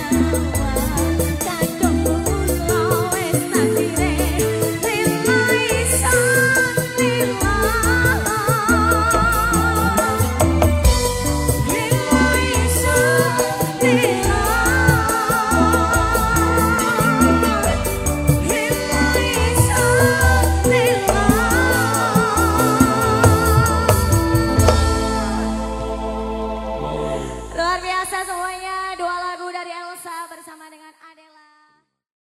now.